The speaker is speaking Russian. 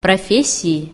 профессии.